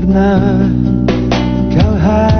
karena kau harus